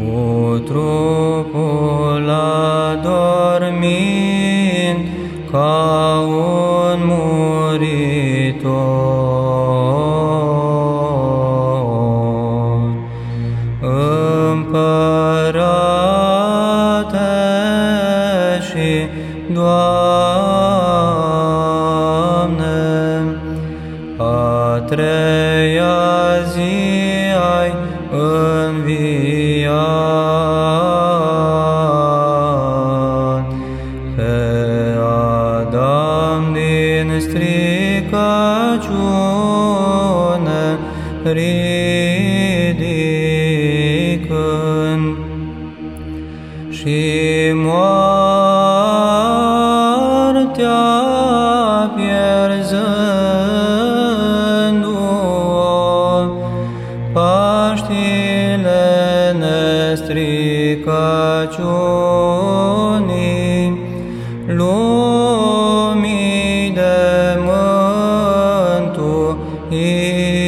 cu trupul adormind ca un muritor. Împărate și Doamne, a treia zi stricăciune ridicând. Și moartea pierzându-o, Paștile nestricăciune Hey.